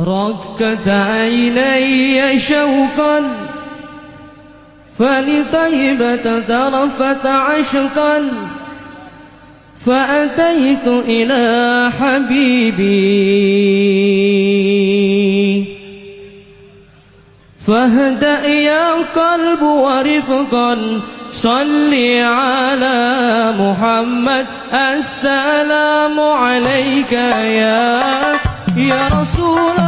ركت عيني شوقا فلطيبة ترفت عشقا فأتيت إلى حبيبي. فاهدأ يا قلب ورفقا صلي على محمد السلام عليك يا يا رسول الله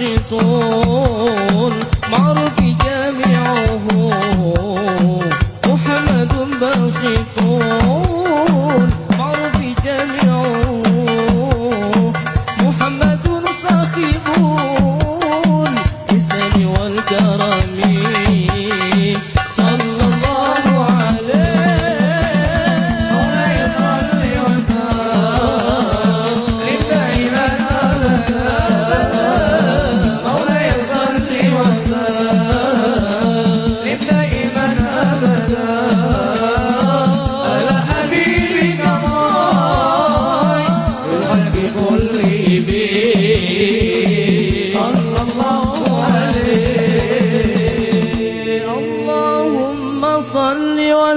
ينشطون مرضي